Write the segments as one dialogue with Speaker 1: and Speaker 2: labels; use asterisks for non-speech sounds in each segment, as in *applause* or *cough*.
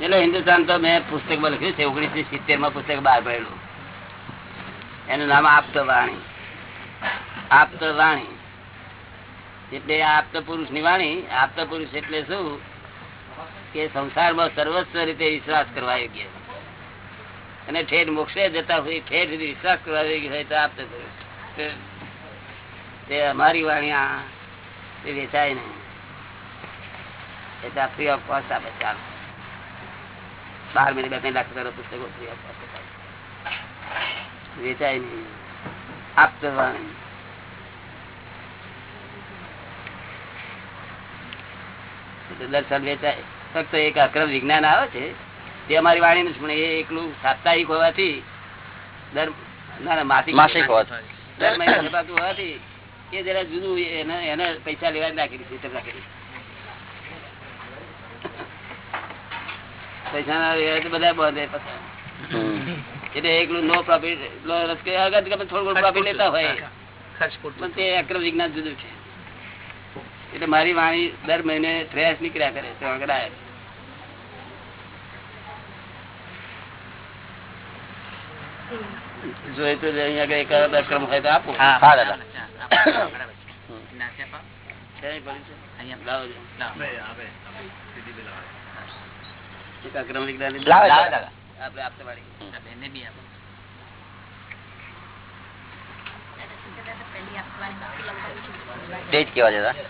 Speaker 1: એટલે હિન્દુસ્તાન તો મેં પુસ્તકમાં લખ્યું છે ઓગણીસો સિત્તેરમાં પુસ્તક બહાર પડેલું એનું નામ આપતો વાણી આપત વાણી એટલે આપત પુરુષની વાણી આપત પુરુષ એટલે શું? કે સંસારમાં સર્વસ્વ રીતે વિશ્વાસ કરવા યોગ્ય અને ઠેઠ મોક્ષે જતા હોય, ઠેઠ વિશ્વાસ કરવા હોય તો આપતો તે- અમારી વાણી આ, તે વેચાય નહીં. એટલે ફ્રી ઓફ કોસ્ટ આપે, ચાલો. બાર મહિને, બે ત્રણ લાખ રૂપિયા પુસ્તકો ફ્રી ઓફ કોસ્ટ વેચાય નહીં. આપતો વાણી. દર્શન વેચાય. ફક્ત એક અક્રમ વિજ્ઞાન આવે છે. તે અમારી વાણી નથી પણ એ એકલું સાપ્તાહિક હોવાથી દર ના ના માસિક
Speaker 2: માસિક.
Speaker 1: દર મહિને છપાતું હોવાથી એ જરા જુદું એને એને પૈસા લેવા જ સિસ્ટમ રાખેલી પૈસા ના લેવા તો બધા બંધ એટલે એકલું નો પ્રોફિટ અગર તમે થોડું પ્રોફિટ લેતા હોય. પણ તે અક્રમ વિજ્ઞાન જુદું છે. એટલે મારી વાણી દર મહિને ફ્રેશ નીકળ્યા કરે છે આગળ આવે. જોઈએ તો અહીંયા આગળ એક અક્રમ હોય તો આપો.
Speaker 2: હા *coughs* *coughs* દાદા જ. કેવા દાદા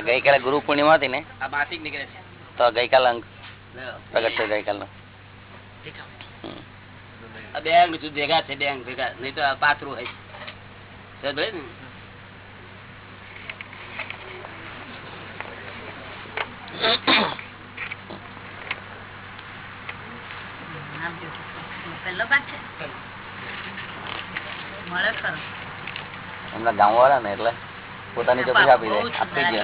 Speaker 2: ગઈકાલે ગુરુ પૂર્ણિમા હતી ને
Speaker 1: આ માસિક નીકળે છે.
Speaker 2: તો ગઈકાલ અંક પ્રગટ થયો ગઈકાલનો.
Speaker 1: આ બેંક ભેગા છે બેંક ભેગા. નહીં તો આ પાથરું હોય ને?
Speaker 2: એમના ગામ વાળા ને એટલે પોતાની ચોપડી આપી દે. આપી દે.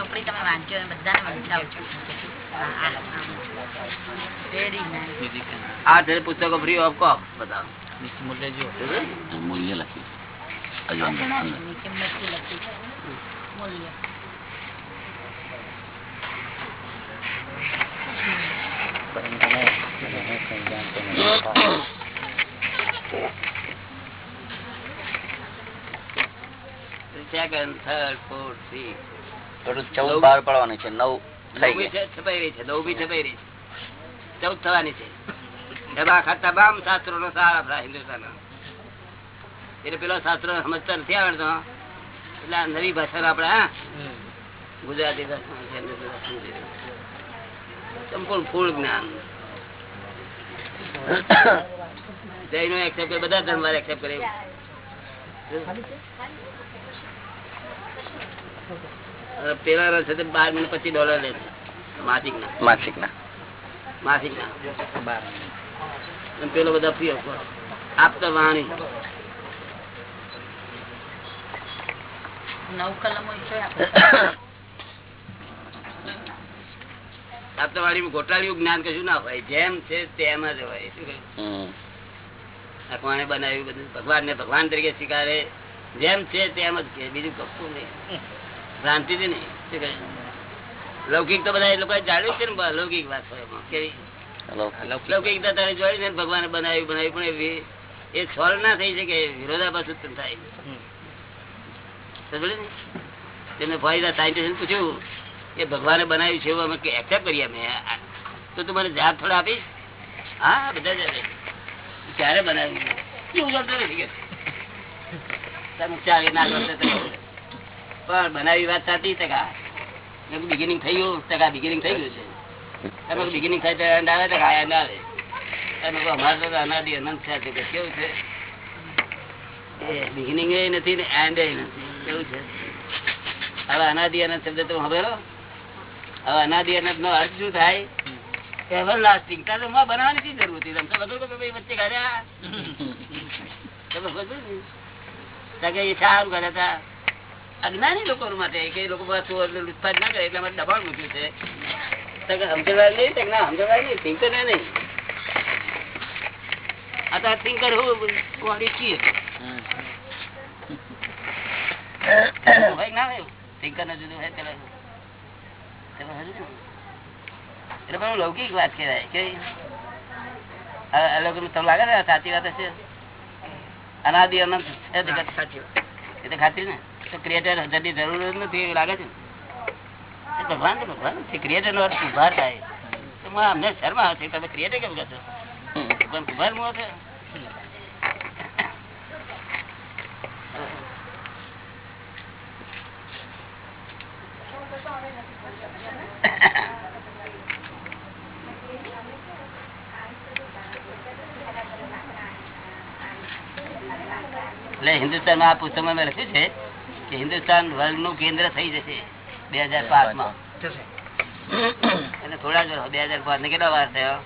Speaker 3: આ ચોપડી તમે વાંચો અને બધાને વંચાવજો. હા, હા, હા. Very nice.
Speaker 1: આ છે પુસ્તકો ફ્રી ઓફ કોસ્ટ બધા
Speaker 2: મૂલ્ય લખ્યું હજુ અંદર, અંદર.
Speaker 3: એની કિંમતથી લખી છે. મૂલ્ય.
Speaker 1: સેકન્ડ થર્ડ ફોર્થ ફિફ્થ
Speaker 2: થોડું ચૌદ બાર પડવાનું છે નવ થઈ
Speaker 1: નવમી
Speaker 2: ગયા.
Speaker 1: છે છપાઈ રહી છે નવમી છપાઈ રહી છે. ચૌદ થવાની છે. એમાં આખા તમામ શાસ્ત્રો નો સાર આપણા હિન્દુસ્તાન એટલે પેલો શાસ્ત્રો સમજતા નથી આવડતો. એટલે આ નવી ભાષા આપડે હા ગુજરાતી. સંપૂર્ણ ફૂલ જ્ઞાન. જૈનો એક્સેપ્ટ કરે બધા ધર્મ એક્સેપ્ટ કરે પેલા છે તે બાર મહિને પચીસ ડોલર લે માસિક ના
Speaker 2: માસિક ના
Speaker 1: માસિક ના પેલો બધા ફ્રી આપતા વાણી.
Speaker 3: નવ કલમો
Speaker 1: આપતા વાણીમાં ગોટાળિયું જ્ઞાન કશું ના હોય. જેમ છે તેમ જ હોય. શું કહ્યું? ભગવાને બનાવ્યું બધું. ભગવાન ને ભગવાન તરીકે સ્વીકારે. જેમ છે તેમ જ કે. બીજું કશું નહીં. ભ્રાંતિથી નહીં શું કહે? લૌકિક તો બધા એ લોકો જાણ્યું છે ને લૌકિક વાત કેવી
Speaker 2: લૌકિક.
Speaker 1: તારે જોડી ને ભગવાને બનાવ્યું બનાવ્યું પણ એ સોલ્વ ના થઈ શકે વિરોધાભાસ ઉત્પન્ન થાય. સમજ્યો ને? તેમને સાયન્ટિસ્ટ પૂછ્યું કે ભગવાને બનાવ્યું છે એવું અમે એક્સેપ્ટ કરીએ અમે. તો તું મને જાત થોડા આપીશ? હા બધા જ ક્યારે બનાવ્યું? શું કરતો નથી કે. તમે ચાલે ના કરતો. પણ બનાવી વાત સાચી ટકા બિગિનિંગ થઈ ગયું ટકા બિગિનિંગ થઈ ગયું છે. હવે અનાદિ અનંત શબ્દ તો હવે અનાદિ અનંત નો અર્થ થાય? એવરમાં બનાવવાની જરૂર હતી? તમને ખબર વચ્ચે કાઢ્યા તમે ખબર અજ્ઞાની લોકો માટે કે લોકો ચોર ને કરે એટલા માટે દબાણ મૂક્યું છે. કે સમજવાય નહીં તો સમજવાય નહીં થિંકર નહીં. આ તો થિંકર હું છીએ. હોય ના હોય થિંકર ને જુદું હોય પેલા પેલા હજુ શું? એટલે પણ લૌકિક વાત કહેવાય કે તમને લાગે ને સાચી વાત હશે? અનાદિ અનંત છે જગત
Speaker 3: સાચી વાત.
Speaker 1: એ તો ખાતરી ને? ક્રિએટર હજારની જરૂર નથી લાગે છે ભગવાન ભગવાન ક્રિએટર નો અર્થ ઉભાર થાય. અમને શર્મ આવે તમે ક્રિએટર કેમ કરશો ભગવાન ઉભાર છે એટલે હિન્દુસ્તાનમાં આ પુસ્તક મેં લખ્યું છે કે હિન્દુસ્તાન વર્લ્ડનું કેન્દ્ર થઈ જશે બે હાજર
Speaker 3: પાંચમાં.
Speaker 1: અને થોડા જ બે હાજર પાંચ ને કેટલા વાર થયો?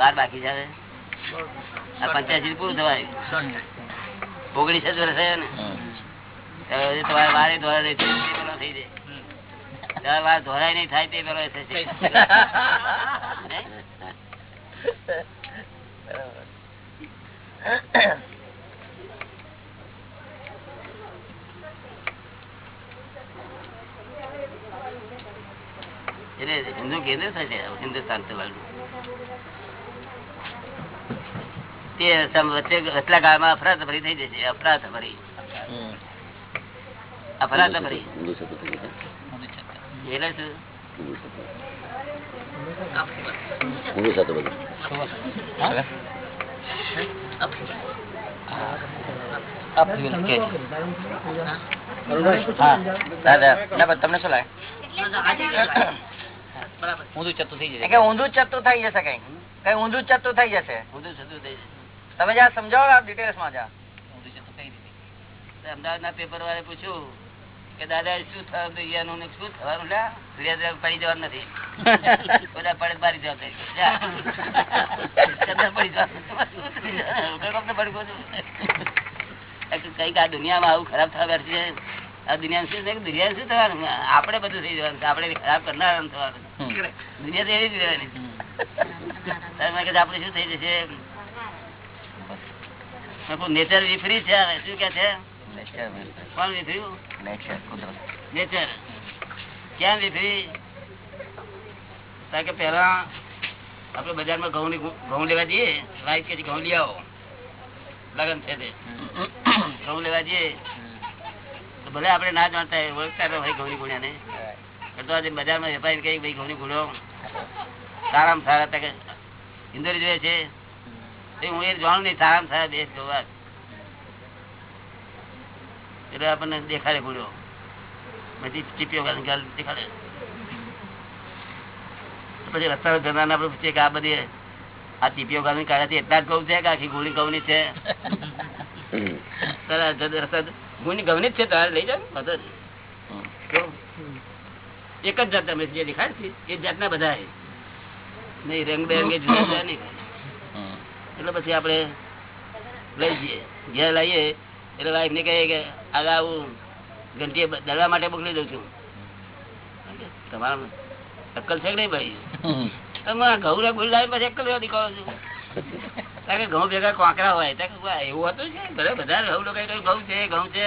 Speaker 1: વાર બાકી છે પંચ્યાસી પૂરું થવાયું. ઓગણીસ જ વર્ષ થયો ને? તમારે વારે ધોરા નહીં થાય, તે પેલો થઈ જાય. વાર ધોરાય નહીં થાય તે પેલો થશે. એટલે હિન્દુ કેન્દ્ર થશે હિન્દુસ્તાન તે વચ્ચે વચલા કાળમાં અફરાતફરી થઈ જશે અફરાતફરી. અફરાતફરી. એટલે શું?
Speaker 2: તમને શું લાગે. ઊંધું ચત્તુ થઈ
Speaker 4: જશે. ઊંધું જ થઈ જશે કઈ કઈ ઊંધું જ થઈ જશે?
Speaker 1: ઊંધું થતું થઈ જશે.
Speaker 4: તમે જ્યાં સમજાવો આપ ડિટેલ્સમાં જા
Speaker 1: તો અમદાવાદના પેપર વાળે પૂછ્યું કે દાદા શું થયું દુનિયાનું ને શું થવાનું? લ્યા દુનિયા પડી જવાનું નથી. બધા પડે મારી જવા ચંદ્ર પડી જવાનું. *laughs* થઈ. કંઈક આ દુનિયામાં આવું ખરાબ થવા બેઠું છે. આ દુનિયા શું છે? દુનિયા શું થવાનું? આપડે બધું થઈ જવાનું છે. આપણે ખરાબ કરનાર થવાનું દુનિયા તો એવી જ રહેવાની આપણે શું થઈ જશે? નેચર વિફરી છે હવે. શું કે છે? કોણ વિફર્યું? નેચર ક્યાં વિફરી? કારણ કે પેલા આપડે બજારમાં ઘઉં ઘઉં લેવા જઈએ વાઈફ કે ઘઉં લઈ આવો. લગન છે તે. ઘઉં લેવા જઈએ. ભલે આપણે ના જાણતા હોય, ઓળખતા તો હોય ઘઉં ગુણ્યા ને તો આજે બજારમાં વેપારી કઈ ભાઈ ઘઉં ગુણો સારામાં સારા. તકે ઇન્દોરી જોઈએ છે. એ હું એ જાણું નહીં સારામાં સારા દેશ જોવા. એટલે આપણને દેખાડે ગુણ્યો બધી ચીપીઓ ગાળી ગાળી દેખાડે. પછી રસ્તા જનાર આપણે પૂછીએ કે આ બધી આ ચીપીઓ ગાળી કાઢ્યાથી એટલા જ ઘઉં છે કે આખી ગુણી ઘઉં ની છે *laughs* તારા જદ- રસ્તા ગુણી ઘઉં ની જ છે તારે લઈ જાવ વાંધો. એક જ જાતના તમે જે દેખાય છે એ જાતના બધા. નહીં રંગ બેરંગે જુદા જુદા નહીં એટલે પછી આપણે લઈ જઈએ. ઘેર લાવીએ એટલે વાઈફને કહીએ કે આગળ આવું ઘંટીએ દળવા માટે મોકલી દઉં છું. તમારા અક્કલ છે કે નહીં ભાઈ? તમે ઘઉં લાવી પછી અક્કલ દીકરો. છું કે ઘઉં ભેગા કોકરા હોય એવું હતું છે ભલે બધા ઘઉં લોકો ઘઉં છે ઘઉં છે.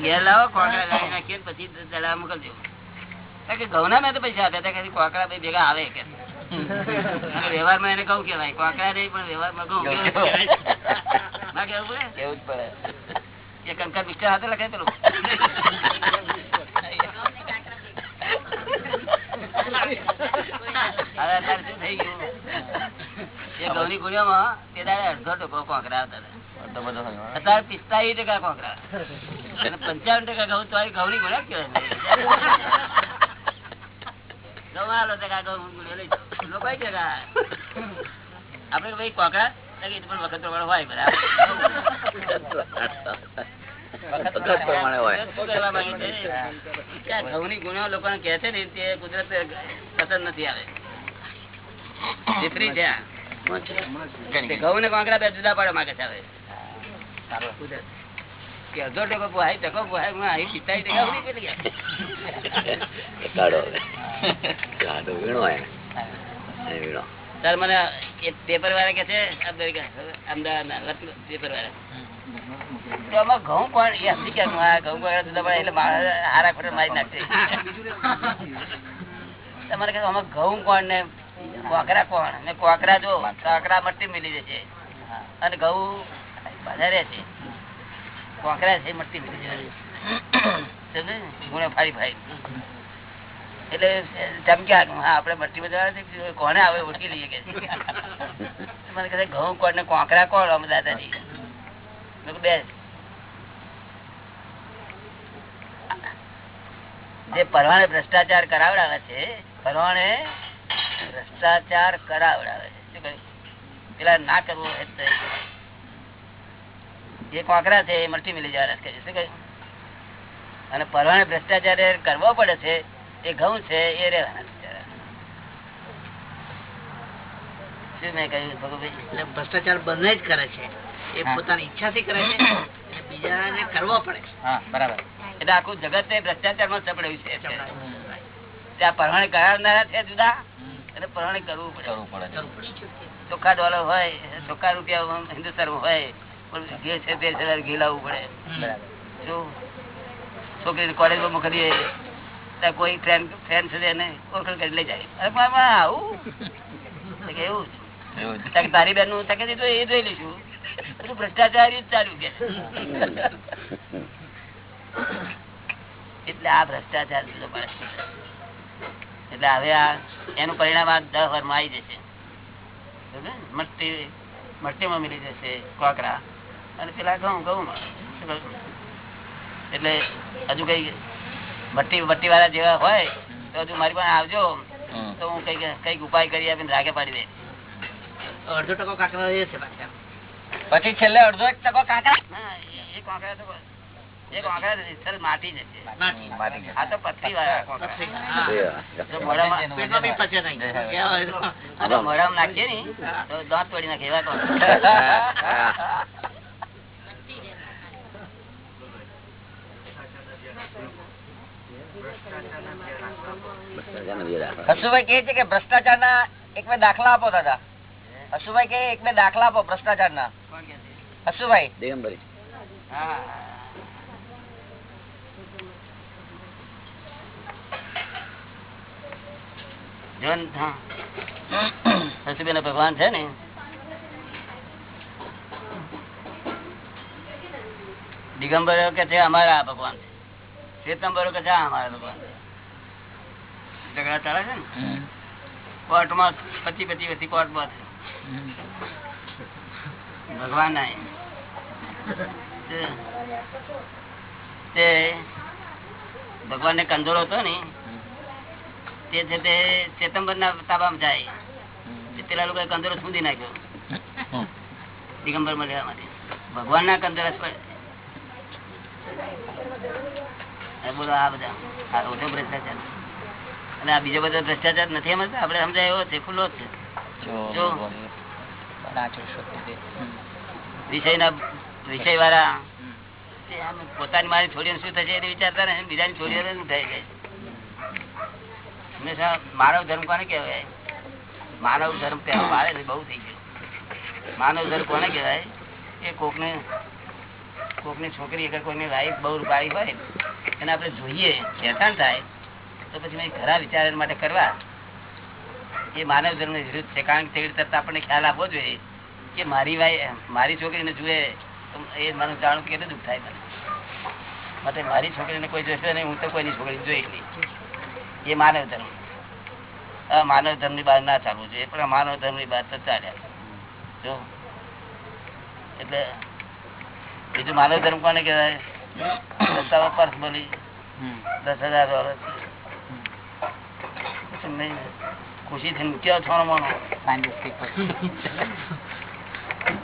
Speaker 1: ઘેર લાવો કોંકરા લાવી નાખીએ પછી દળવા મોકલજો. કારણ કે ઘઉંના મેં તો પૈસા આપ્યા હતા કે કોંકરા ભાઈ ભેગા આવે કે. *laughs* વ્યવહારમાં એને કહું કેવાય કોકરા નહીં પણ વ્યવહારમાં ઘઉં કહેવાય. ના કહેવું પડે?
Speaker 2: કેવું જ પડે.
Speaker 1: એ કંકર પિક્ચર હાથે લખાય પેલું *laughs* *laughs* હવે અત્યારે શું થઈ ગયું ઘઉંની ગુણ્યોમાં તે દાડે અડધો ટકો કોકરા હતા. પિસ્તાલીસ ટકા કોકરા અને પંચાવન ટકા ઘઉં તો ઘઉંની ગુણ્યા કહેવાય ટકા ઘઉં ગુણ્યો લઈ લોકો ટકા આપડે ભાઈ કોકરા વખત પ્રમાણે હોય બરાબર? ઘઉંની ગુણો લોકોને કે છે ને તે કુદરત પસંદ નથી આવે. છે ઘઉં ને કોંકરા બે જુદા પાડવા માંગે છે હવે. કુદરત કે અડધો ટકો પોહાય ટકો પોહાય હું અહીં પિસ્તાળીસ ટકા ઉડી પેલી
Speaker 2: કાઢો કાઢો વીણો એ વીણો.
Speaker 1: તાર મને એ પેપર વાળા કે છે અમેરિકા અમદાવાદના પેપર વાળા. તો આમાં ઘઉં કોણ એ સમજી ગયા હું આ ઘઉં જુદા પડે એટલે મારા હારા ખોટા મારી નાખશે. *laughs* તમારે કહે આમાં ઘઉં કોણ ને કોકરા કોણ? અને કોકરા જો કોકરા મટી મિલી જશે. અને ઘઉં વધારે છે. કોકરા છે મટી મિલી જશે ગુણે ફાડી ફાડી. એટલે ચમક્યા આપણે મટ્ટી બધા કોને આવે ઓળખી લઈએ કે મને કહે ઘઉં કોણ ને કોકરા કોણ? અમે દાદાજી. બેસ. જે પરવાને ભ્રષ્ટાચાર કરાવડાવે છે, પરવાણે ભ્રષ્ટાચાર કરાવડાવે છે. શું કહ્યું? પેલા ના કરવો જે કોકરા છે એ મલ્ટી મિલી જવાના છે શું કહ્યું? અને પરવાને ભ્રષ્ટાચાર કરવો પડે છે એ ઘઉં છે એ રહેવાના
Speaker 3: ભ્રષ્ટાચાર બંને જ કરે છે. એ. પોતાની ઈચ્છાથી કરે છે બીજાને કરવો પડે
Speaker 4: હા બરાબર.
Speaker 1: એટલે આખું જગત ભ્રષ્ટાચારમાં ચપડાયું છે ત્યાં પરવાણે કરાવનારા છે જુદા અને પરવાણે કરવું પડે.
Speaker 4: કરવું પડે.
Speaker 1: ચોખ્ખા ડોલર હોય ચોખ્ખા રૂપિયા હિન્દુસ્તાન હોય પણ ઘી છે તેર હજાર ઘી લાવવું પડે.
Speaker 4: જો
Speaker 1: છોકરી છોકરીને કોલેજમાં મોકલીએ ત્યાં કોઈ ફ્રેન્ડ ફ્રેન્ડ છે એને ઓળખ કરી લઈ જાય. અરે પણ આવું? એવું જ. તારી બેનનું તકે તો એ જોઈ લઈશું. બધું ભ્રષ્ટાચાર જ ચાલ્યું કે. *laughs* એટલે આ ભ્રષ્ટાચાર છે. એટલે હવે આ એનું પરિણામ આ દસ વર્ષમાં આવી જશે. મટી મટીમાં મિલી જશે કોકરા. અને પેલા ઘઉં ઘઉંમાં. એટલે હજુ કઈ મટ્ટી મટ્ટી વાળા જેવા હોય તો હજુ મારી પાસે આવજો. તો હું કંઈક કંઈક ઉપાય કરી આપીને રાગે પાડી દે
Speaker 3: અડધો ટકો કાકરા રહે છે પાછા.
Speaker 4: પછી છેલ્લે અડધો એક ટકો કાંકરા?
Speaker 1: ના, એ કોકરા તો એ કોકરા નથી, સરસ માટી જશે
Speaker 3: માટી.
Speaker 4: માટી જશે.
Speaker 1: આ તો પથરી વાળા કોકરા
Speaker 3: પથરી. હા.
Speaker 1: જો મોઢામાં
Speaker 3: પેટમાં બી પચે નહીં. કેવા હોય તો.
Speaker 1: આ તો મોઢામાં નાખીએ ને તો દાંત તોડી નાખે એવા કોકરા.
Speaker 2: ભ્રષ્ટાચારનો જે રાખો.
Speaker 4: હસુભાઈ કહે છે કે ભ્રષ્ટાચાર ના એક બે દાખલા આપો દાદા હસુભાઈ કે એક બે દાખલા આપો ભ્રષ્ટાચાર ના હસુભાઈ
Speaker 2: દિગંબરી
Speaker 1: હા. જો ને, હા. સસુબેન ભગવાન છે ને? દિગંબરો કે છે અમારા ભગવાન છે. શ્વેતંબરો કે છે અમારા ભગવાન છે. ઝઘડા ચાલે છે ને? કોર્ટમાં પચી પચી વચ્ચે કોર્ટમાં છે. ભગવાન આય. તે ભગવાન ને કંદોરો હતો ને તે છે તે ચેતંબર ના તાબામાં જાય પેલા લોકો કંદોરો સુધી નાખ્યો. દિગંબરમાં લેવા માટે ભગવાન ના કંદોરા બોલો આ બધા. આ ઓછો ભ્રષ્ટાચાર. અને આ બીજો બધો ભ્રષ્ટાચાર નથી સમજતા આપડે સમજાય એવો છે ખુલ્લો જ છે. જો. વિષયના વિષય વાળા પોતાની મારી છોડીને શું થશે એને વિચારતા ને, બીજાની છોડીઓ શું થઈ જાય? હંમેશા માનવ ધર્મ કોને કહેવાય? માનવ ધર્મ કહેવા મારે છે, બહુ થઈ ગયું. માનવ ધર્મ કોને કહેવાય? એ કોકને, કોકની છોકરી અગર કોઈની લાઈફ બહુ રૂપાળી હોય, એને આપણે જોઈએ ખેંચાણ થાય, તો પછી મેં ખરા વિચાર માટે કરવા. એ માનવ ધર્મ વિરુદ્ધ છે. કારણ કે તેવી રીતે આપણને ખ્યાલ આપવો જોઈએ કે મારી વાઈ મારી છોકરીને જુએ, તો એ મને જાણું કેટલું દુઃખ થાય મને. માટે મારી છોકરીને કોઈ જોશે નહીં હું તો કોઈની છોકરી જોઈ નહીં એ માનવ ધર્મ. આ માનવ ધર્મની બહાર ના ચાલવું જોઈએ. પણ માનવ ધર્મની બહાર તો ચાલ્યા જો. એટલે બીજું માનવ ધર્મ કોને કહેવાય? રસ્તામાં પર્સ બોલી. દસ હજાર ડોલર ખુશી થી મૂક્યો છોનો મોનો?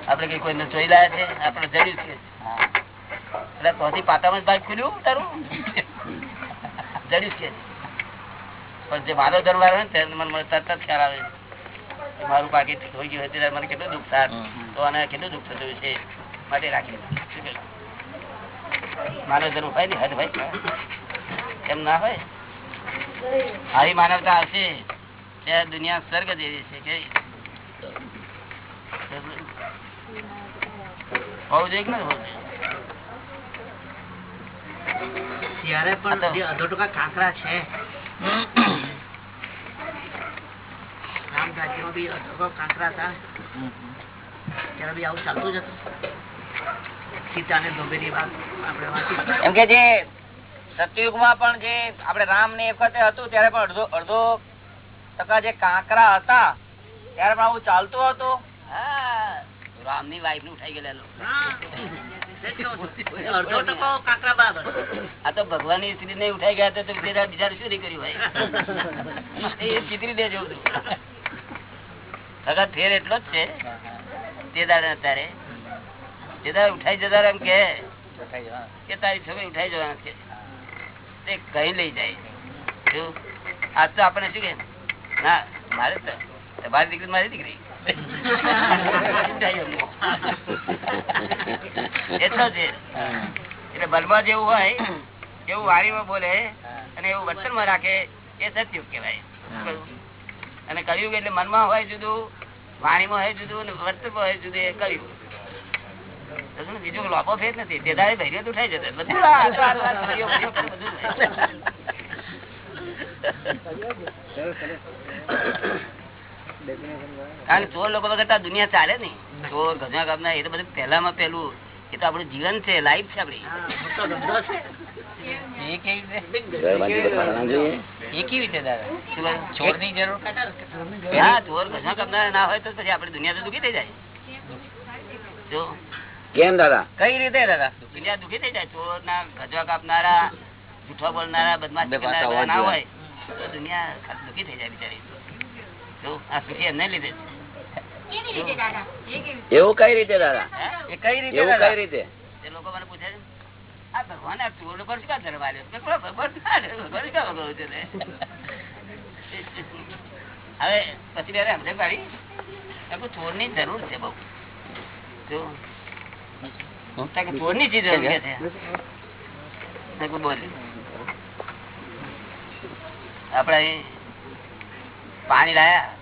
Speaker 1: આપણે કઈ કોઈને જોઈ લાયા છે? આપણે જરૂર છે? એટલે તોથી પાતામાં જ ભાગ ખુલ્યું તારું? જડ્યું છે. પણ જે મારો ધર્મ વાળો ને તેને મને તરત જ ખ્યાલ આવે. મારું પાકીટ થઈ ગયું હતું મને કેટલું દુઃખ થાય. તો આને કેટલું દુઃખ થતું છે માટે રાખી. માનવ જરૂર હોય ને હદ ભાઈ એમ ના હોય? આવી માનવતા આવશે ત્યારે દુનિયા સ્વર્ગ જેવી છે કે હોવું જોઈએ કે ના હોવું જોઈએ
Speaker 3: ત્યારે પણ જે અડધો ટકા કાંકરા છે. રામ બી અડધો કાંકરા હતા ત્યારે બી આવું ચાલતું જ હતું. સીતા ને ધોબેની વાત આપણે વાંચી
Speaker 4: એમ કે જે સતયુગમાં પણ જે આપણે રામ ને એ વખતે હતું ત્યારે પણ અડધો અડધો ટકા જે કાંકરા હતા ત્યારે પણ આવું ચાલતું હતું?
Speaker 1: રામની વાઈફનું ઉઠાઈ ગયેલો આ તો ભગવાન સ્ત્રી ને ઉઠાઈ ગયા તો શું નહીં કર્યું હોય? ફેર એટલો જ છે, તે દાડે અત્યારે. તે દાડે ઉઠાઈ જતા એમ કે તારી છોકરી ઉઠાઈ જવાના છે. તે કઈ લઈ જાય? આજ તો આપણે શું કે ના, મારે તો, તમારી દીકરી મારી દીકરી. એટલો જ એટલે બલમાં જેવું હોય એવું વાણીમાં બોલે અને એવું વર્તનમાં રાખે એ સત્યુગ કહેવાય અને કળિયુગ એટલે મનમાં હોય જુદું વાણીમાં હોય જુદું અને વર્તનમાં હોય જુદું એ કળિયુગ બીજું લોપો ફેર નથી તે દાડે ભૈર્યો તો ઉઠાઈ જતો બધું. કારણ કે ચોર લોકો વગર દુનિયા ચાલે નહીં. ચોર ગજવા કાપના એ તો બધું પહેલામાં પહેલું. એ તો આપણું જીવન છે લાઈફ છે આપડી
Speaker 3: ની
Speaker 1: ના દુખી થઈ જાય.
Speaker 2: કેમ દાદા?
Speaker 4: કઈ રીતે દાદા?
Speaker 1: દુનિયા દુખી થઈ જાય. ચોર ના ગજવા કાપનારા જૂઠો બોલનારા બદમાશ ના હોય તો દુનિયા દુખી થઈ જાય બિચારી.
Speaker 2: એવું કઈ રીતે દાદા?
Speaker 4: કઈ રીતે
Speaker 2: એવું કઈ રીતે?
Speaker 1: લોકો મને પૂછે આ ભગવાન આ ચોર શું? હવે પછી ત્યારે સમજણ પાડી ચોરની જરૂર છે બહુ. જો ચોરની ચીજ આપડે અહીં પાણી લાયા.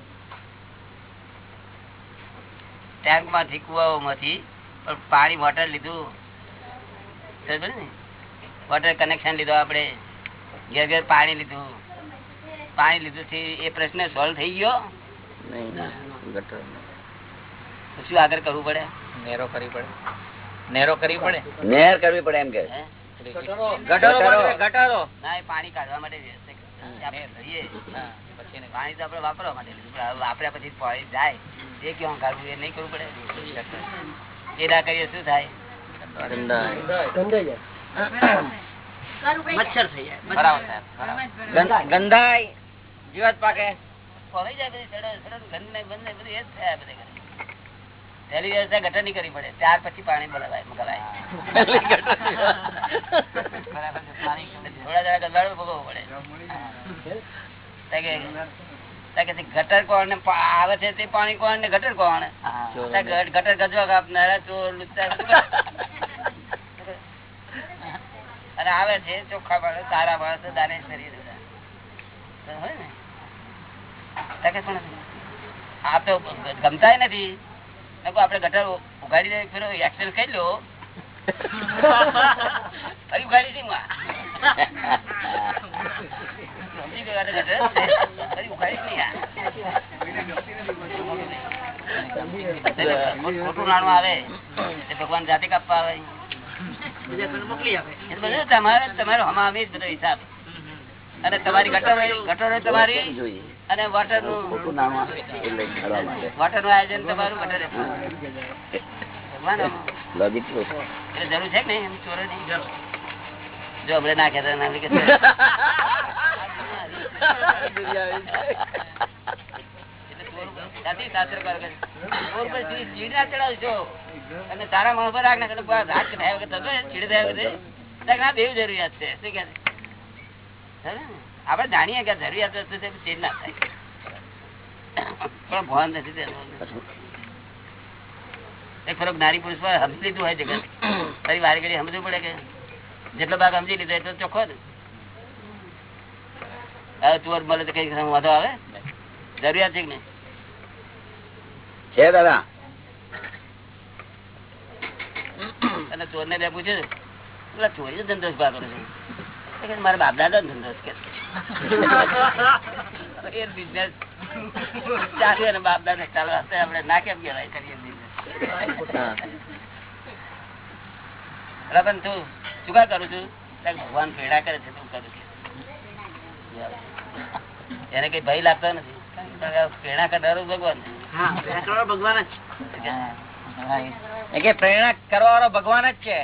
Speaker 1: ટેન્કમાંથી કુવાઓ માંથી પણ પાણી મોટર લીધું. ને? વોટર કનેક્શન લીધું આપણે. ઘેર ઘેર પાણી લીધું. પાણી લીધું છે એ પ્રશ્ન સોલ્વ થઈ ગયો?
Speaker 2: નહીં ના ગટર.
Speaker 1: તો શું આગળ કરવું પડે?
Speaker 5: નેરો કરવી પડે. નેરો કરવી પડે?
Speaker 2: નેર કરવી પડે એમ કે.
Speaker 4: ગટરો. ગટરો.
Speaker 1: ના પાણી કાઢવા માટે પાણી તો આપડે વાપરવા માટે લીધું વાપર્યા પછી પાણી જાય. એ કેવું કાઢવું એ નહીં કરવું પડે. એ ના કરીએ શું થાય?
Speaker 3: મચ્છર થઈ જાય
Speaker 4: ગંધાય જીવાત પાકે.
Speaker 1: પહેલી વ્યવસ્થા કરવી પડે. ત્યાર પછી પાણી બોલાવાય બરાબર થોડા જરા ગંધાડો ભોગવવો પડે ગટર કોણ ને આવે છે તે પાણી કોણ ને ગટર કોણ? ગટર ગજવા કાપનારા ચોર અને આવે છે ચોખ્ખા માણસ સારા માણસો દાનેશ્વરી બધા. તો હોય ને. પણ આ તો ગમતાય નથી. મેં આપણે ગટર ઉગાડી દે એક્સેલ કરી લો. ફરી ઉગાડી દઈ આ. ખોટું નાણું આવે ભગવાન જાતે કાપવા આવે. વોટરનું વોટરનું આયોજન તમારું એટલે જરૂર છે નહીં? એમ ચોરો નહીં જો હમણે ના છે છે? આપણે જાણીએ કે જરૂરિયાત વસ્તુ છે ચીડ ના થાય પણ ભાન નથી એક ફરક નારી પુરુષ પર સમજી લીધું હોય જગત ફરી વારી ઘડી સમજવું પડે કે જેટલો ભાગ સમજી લીધો એટલો ચોખ્ખો ને હવે તુવર મળે તો કઈ વાંધો આવે. જરૂરિયાત છે કે નહીં?
Speaker 2: છે દાદા.
Speaker 1: અને ચોર ને બે પૂછે પેલા ચોરી ધંધો જ ભાગ કરે છે મારા બાપ દાદા ધંધો જ કે. એ બિઝનેસ ચાલે અને બાપ દાદા ચાલવા આપડે ના કેમ કહેવાય કરીએ business. બરાબર ને તું શું કા કરું છું? કે ભગવાન પેડા કરે છે તું કરું છું. એને કઈ ભય લાગતો નથી. પ્રેરણા કરનારો ભગવાન. છે.
Speaker 3: ભગવાન જ
Speaker 4: એ. પ્રેરણા કરવા વાળો ભગવાન જ છે.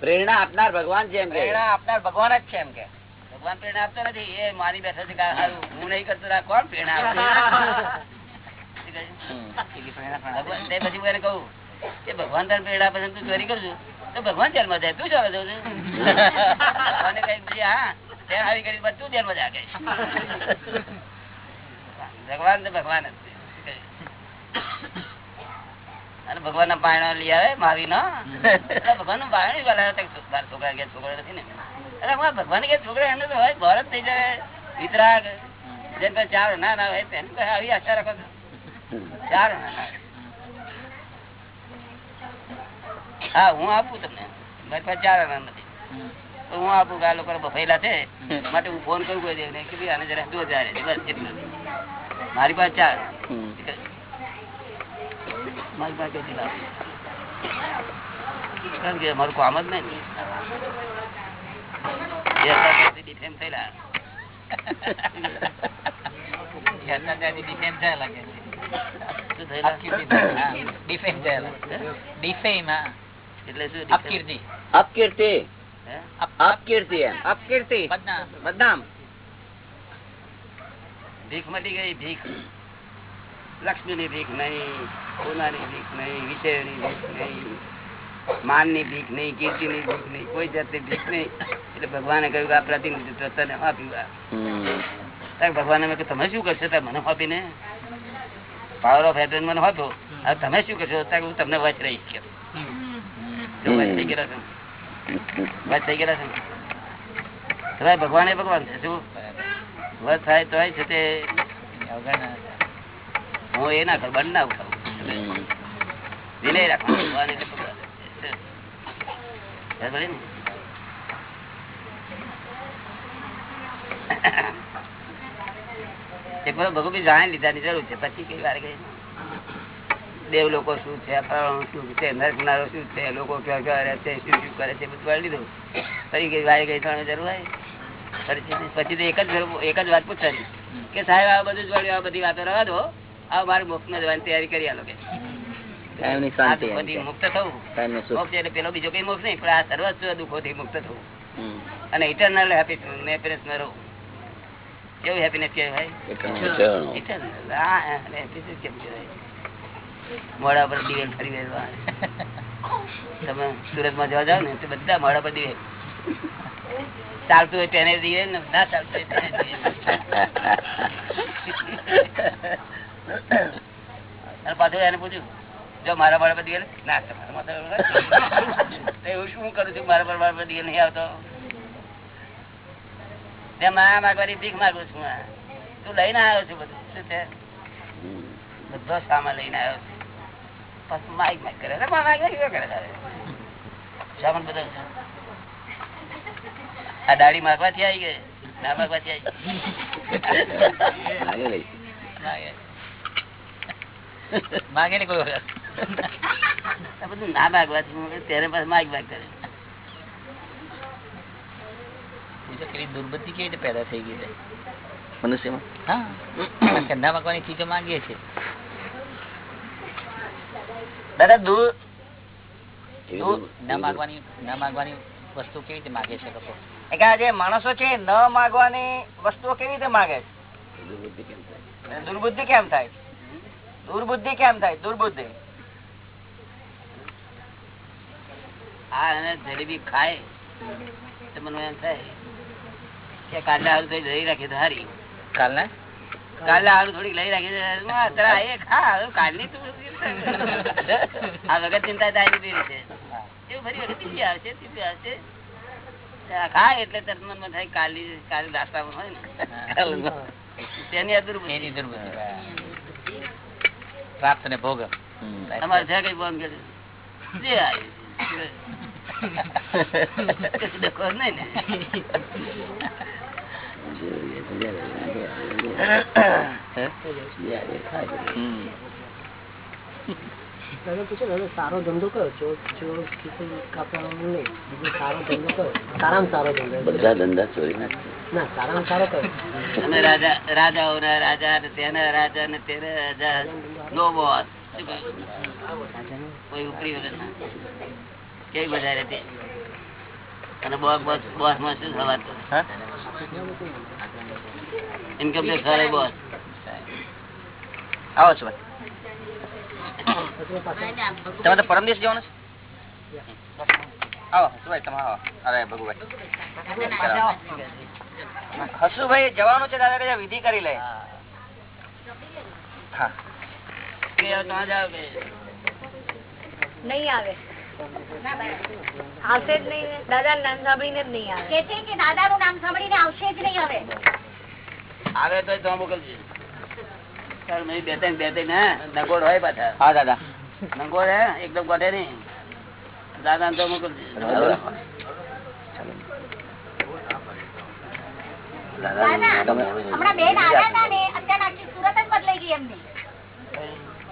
Speaker 2: પ્રેરણા આપનાર ભગવાન છે
Speaker 4: પ્રેરણા આપનાર ભગવાન જ છે એમ કે.
Speaker 1: ભગવાન પ્રેરણા આપતો નથી. એ મારી બેઠો છે હું નહીં કરતો કોણ પ્રેરણા આપે? પછી હું એને કહું કે ભગવાન તને પ્રેરણા આપે છે તું ચોરી કરજો. તો ભગવાન જેલમાં જાય. તું ચાલે જવું *laughs* ભગવાને કઈ પછી હા તું ભગવાન તો ભગવાન ના પાયણો લઈ આવે માવી નો ભગવાનનું પાયણ છોકરા કે છોકરો નથી ને. ભગવાન કે છોકરા, એમને તો હોય ભરત થઈ જાય. વિતરાગ જેમ કે ચાર ના ના હોય તેને આવી આશા રાખો ચાર ના ના હા, હું આપું તમને. મારી પાસે ચાર આના નથી. તો હું આપું કે આ લોકો બફેલા છે માટે હું ફોન કરું કોઈ દેવને કે ભાઈ આને જરા જો જાય બસ એટલું મારી પાસે ચાર. મારી પાસે કેટલી? કારણ કે અમારું કામ જ નહીં. ડિફેમ થયેલા. ડિફેમ defame થયેલા. ડિફેમ થયેલા? ડિફેમ એટલે શું
Speaker 5: અપકીર્તિ
Speaker 2: અપકીર્તિ? અપકીર્તિ એમ
Speaker 4: અપકીર્તિ
Speaker 5: બદનામ
Speaker 1: ભીખ મટી ગઈ ભીખ લક્ષ્મી ની ભીખ નહીં સોનાની ભીખ નહીં વિષયની ભીખ નહીં માનની ભીખ નહીં કીર્તિ ની ભીખ નહીં કોઈ જાતની ભીખ નહીં એટલે ભગવાને કહ્યું કે આ પ્રતિનિધિત્વ તને આપ્યું ત્યારે ભગવાને મેં તમે શું કરશો? ત્યાં મને આપીને પાવર ઓફ હેડન મને આપ્યો હવે તમે શું કરશો? ત્યારે હું તમને વચ રહીશ કે. વચ થઈ ભગવાન એ ભગવાન છે, શું? વધ થાય તો છે તે હું એ ના કરું, બંધ ના કરું. રાખવાનું ભગવાન એટલે ભગવાન? એક વાર ભગવાન જાણી લીધાની જરૂર છે. પછી કઈ વાર કઈ દેવ લોકો શું છે ફલાણું શું છે નરકનારો શું છે લોકો ક્યાં ક્યાં રહે છે શું શું કરે છે બધું લીધું. ફરી ગઈ વારે ગઈ થવાની જરૂર હોય પછી તો એક જ એક જ વાત પૂછવાની કે સાહેબ આ બધું જ વાળ્યું આ બધી વાતો રવા દો. આ મારે મોક્ષ ને જવાની તૈયારી કરી આલો કે. મુક્ત થવું. મોક્ષ એટલે પેલો બીજો કઈ મોક્ષ નહીં પણ આ સર્વસ્વ દુઃખોથી મુક્ત થવું. અને ઇટરનલ હેપીનેસમાં રહું. કેવું હેપીનેસ કહેવાય. ઇટરનલ હા હેપીનેસ કેમ કહેવાય? મોડા પર દિવેલ ફરી વેરવા તમે સુરતમાં જવા જાવ ને તો બધા મોડા પર દિવેલ. ચાલતું હોય તેને દિવેલ ને ના ચાલતું હોય તેને દિવેલ. પાછું એને પૂછ્યું જો મારા મારા પર દિવેલ? ના તમારા એવું શું કરું છું મારા પર મારા પર દિવેલ નહીં આવતો? માં માગવાની ભીખ માગું છું તું લઈને આવ્યો છું બધું. શું છે. બધો સામાન લઈને આવ્યો છું. માઇક માઇક કરે અરે માઇક માઇક કરે તારે? સામાન બધો છે આ દાઢી માગવાથી આવી ગઈ ના માગવાથી આવી
Speaker 5: માગે ને કોઈ વખત
Speaker 1: બધું ના માગવાથી ત્યારે પાછું માગ માઇક કરે
Speaker 5: કેવી દુર્બુદ્ધિ કેવી રીતે પેદા થઈ ગઈ છે
Speaker 2: મનુષ્યમાં
Speaker 5: હા કંધા માગવાની ચીજો માંગીએ છીએ
Speaker 1: દાદા દૂધ
Speaker 2: એવી
Speaker 1: દૂર-
Speaker 2: દૂર-
Speaker 5: ના માગવાની ના માગવાની વસ્તુ કેવી રીતે માગે છે લોકો?
Speaker 4: એ કે આ જે માણસો છે ન માગવાની વસ્તુઓ કેવી રીતે માગે
Speaker 2: કેમ થાય?
Speaker 4: છે દુર્બુદ્ધિ કેમ થાય? દુર્બુદ્ધિ કેમ થાય? દુર્બુદ્ધિ.
Speaker 1: આ જલેબી ખાય તો મને એમ થાય કે કાલે હારું થોડી લઈ રાખી તો હારી.
Speaker 5: કાલને?
Speaker 1: કાલે હારું થોડીક લઈ રાખી એ ખા કાલની તું આ વગર ચિંતા થાય છે. એવું ફરી વખત ત્રીજી આવશે ત્રીજી આવશે. ખા એટલે તરત મનમાં થાય કાલી કાલી દાસ્તામાં હોય ને. તેની આ દુર્બુદ્ધિ.
Speaker 5: એની દુર્બુદ્ધિ પ્રાપ્ત ને ભોગ.
Speaker 1: તમારે છે કઈ બંધ કર્યું જે આવ્યું. નહીં ને.
Speaker 6: સારો ધંધો
Speaker 2: બધા
Speaker 1: રાજા તેના રાજા ને તેના રાજા નો બોસ કોઈ ઉપરી વગર ના. કેવી તે અને બોસ બોસમાં શું થવાતું ઇન્કમ ટેક્સ વાળા બોસ.
Speaker 4: આવો છો ભાઈ. તમે તો પરમ દિવસ જવાનું છે? આવો હસુભાઈ તમે આવો. અરે ભગુભાઈ. હસુભાઈ જવાનું છે દાદા વિધિ કરી લે. હા.
Speaker 7: નહીં આવે. આવશે જ નહીં દાદા નામ સાંભળીને જ નહીં આવે.
Speaker 8: કે દાદા નું નામ સાંભળીને આવશે જ નહીં હવે?
Speaker 1: આવે તો તો મોકલજે મેં બે ત્રણ બે ત્રણ હે નગોડ હોય પાછા
Speaker 4: હા દાદા
Speaker 1: નગોડ હે એકદમ ગોઠે નહીં દાદા તો મોકલજે
Speaker 8: હમણાં બેન આવ્યા હતા ને અત્યારે સુરત જ બદલાઈ ગઈ એમની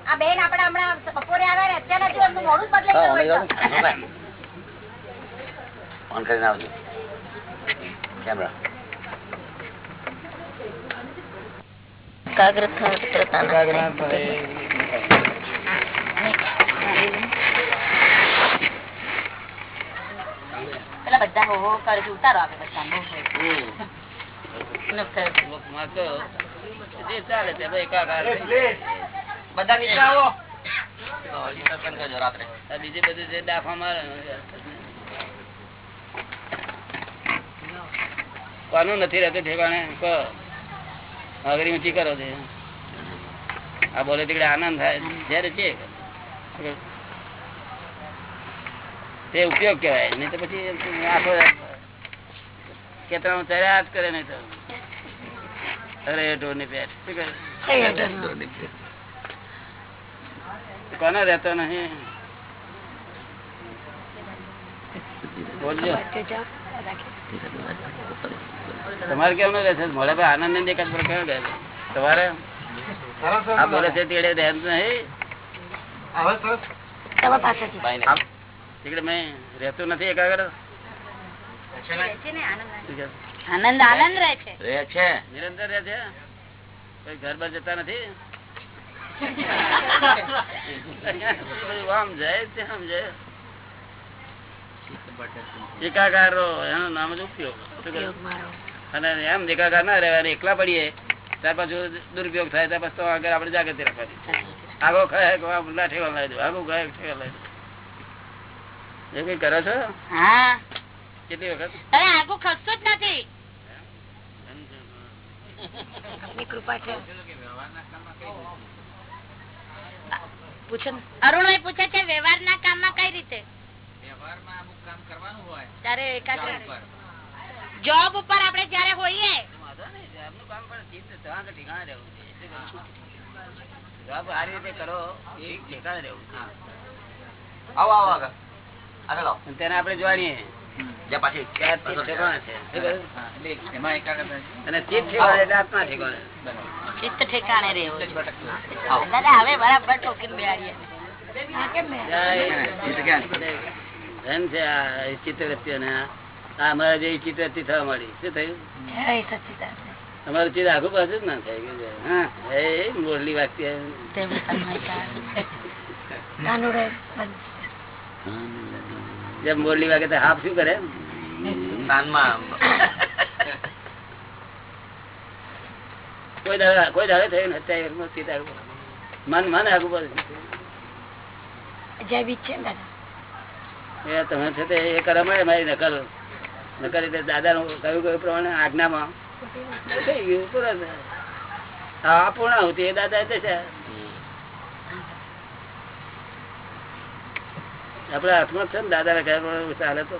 Speaker 8: આ બેન આપડે હમણાં બપોરે આવ્યા ને અત્યારે એમનું મોડું બદલાઈ ગયું એકદમ.
Speaker 2: કરીને આવજો કેમેરા
Speaker 8: પેલા બધા હો હો કરે છે ઉતારો આપે બધા
Speaker 1: લોકમાં તો જે ચાલે તે ભાઈ એકાકાર
Speaker 4: બધા નીચે આવો
Speaker 1: આ બીજી બધું જે ડાફા મારે કોનું નથી રહેતું ઠેકાણે કહો આગળ ઊંચી કરો છે આ બોલે તીકડે આનંદ થાય. જયારે છે તે ઉપયોગ કહેવાય. નહીં તો પછી આખો ખેતરામાં ચર્યા જ કરે નહીં તો. અરે ઢોરની પેટ. શું કરે? કોને રહેતો નહીં? બોલજો. તમારે કેવું રહેશે મળે ભાઈ આનંદ ને દેખાત પર કેવું રહેશે તમારે? આ બોલે છે તેડે રહે નહીં? રહેતો નથી એકાગ્ર?
Speaker 8: આનંદ આનંદ રહે છે.
Speaker 2: રહે છે.
Speaker 1: નિરંતર રહે છે? કોઈ ઘર બાર જતા નથી? *laughs* આમ જાય તેમ જાય. એકાકાર એનું નામ જ ઉપયોગ. અને એમ એકાકાર ના રહેવાય એકલા પડીએ ત્યાર પાછું દુરુપયોગ થાય ત્યાર પછી આગળ આપણે જાગૃતિ રાખવાની. આગો ખાય કે આમ લાવી દો આગો ખાય ઠેવા લાવી દો. એ કઈ કરો છો? કેટલી વખત?
Speaker 8: આગો ખસતો જ નથી.
Speaker 7: આપની કૃપા છે. પૂછો ને.
Speaker 8: પૂછે વ્યવહારના કામમાં કઈ રીતે?
Speaker 7: ત્યારે એકાગ્ર
Speaker 8: જોબ ઉપર. આપણે જયારે હોઈએ
Speaker 1: ઠેકાણે રહેવું? જોબ રીતે કરો ઠેકાણે
Speaker 4: આવો આગળ. આગળ
Speaker 1: તેને આપણે
Speaker 8: હવે બરાબર ઠોકીને બેહાડીએ.
Speaker 1: ધન છે આ ચિત્તવૃત્તિઓને આ આ અમારા જેવી ચિત્તવૃત્તિ થવા મળી શું થયું. તમારું ચિત્ત આખું પાછું જ ના થાય. કે હા એ મોરલી વાગતી. જેમ વાગે તો હાફ શું કરે? કોઈ દાડા કોઈ દાડે થયું અત્યારે મન મન આગુ પડે
Speaker 7: જય બી છે દાદા?
Speaker 1: એ તમે છે તે એ કરે મારે મારી નકલ. નકલ એટલે દાદાનું કયું કયું પ્રમાણે આજ્ઞામાં. થઈ ગયું પૂરું હા પૂર્ણ આવતી એ દાદા તે છે. આપડે હાથમાં છે ને દાદા ના ચાલે તો.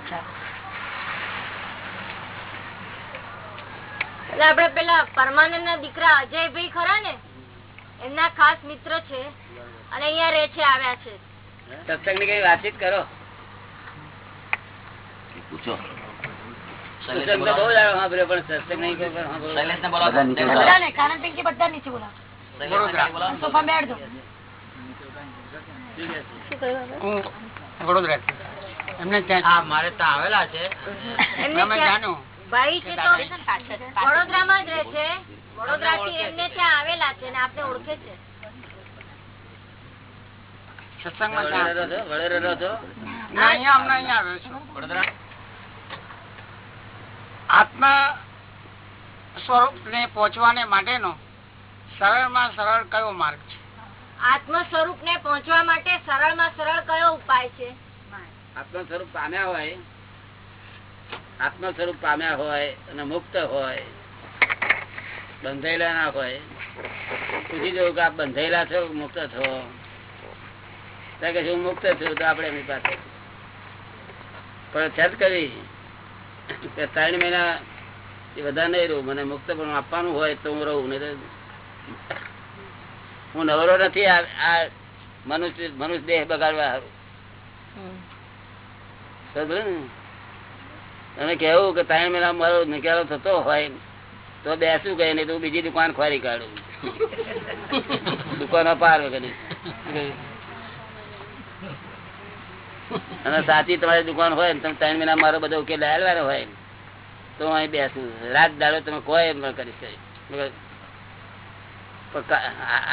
Speaker 8: આપડે પેલા પરમાનંદ ના દીકરા અજયભાઈ ખરા ને? એમના ખાસ મિત્ર છે. અને અહિયાં રે છે આવ્યા છે.
Speaker 1: સત્સંગની કઈ વાતચીત કરો?
Speaker 2: પૂછો.
Speaker 3: મારે આવેલા છે.
Speaker 8: ભાઈ છે તો વડોદરામાં જ રહે છે. વડોદરા થી એમને ત્યાં આવેલા છે ને આપને ઓળખે છો?
Speaker 1: વડોદરા?
Speaker 3: આત્મા સ્વરૂપ ને પહોંચવાને માટેનો સરળમાં સરળ કયો માર્ગ છે?
Speaker 8: આત્મ સ્વરૂપ ને પહોંચવા માટે સરળમાં સરળ કયો ઉપાય છે?
Speaker 1: આત્મ સ્વરૂપ પામ્યા હોય આત્મ સ્વરૂપ પામ્યા હોય અને મુક્ત હોય બંધાયેલા ના હોય પૂછી જવું કે આપ બંધાયેલા છો મુક્ત છો. કે હું મુક્ત છું તો આપડે એમની પાસે. પણ છત કરી ત્રણ મહિના એ બધા નહીં રહું. મને મુક્ત પણ આપવાનું હોય તો હું રહું. નહીં હું નવરો નથી. આ આ મનુષ્ય મનુષ્ય દેહ બગાડવા સારું તમે કેવું કે ત્રણ મહિના મારો નિકાલો થતો હોય તો બેસું કઈ નહીં તો બીજી દુકાન ખોરી કાઢું. દુકાનો પાર વગર અને સાચી તમારી દુકાન હોય તમે ત્રણ મહિના મારો બધો ઉકેલ હાલવાનો હોય તો અહીં બેસું. રાત દાડો તમે કોઈ એમ કરી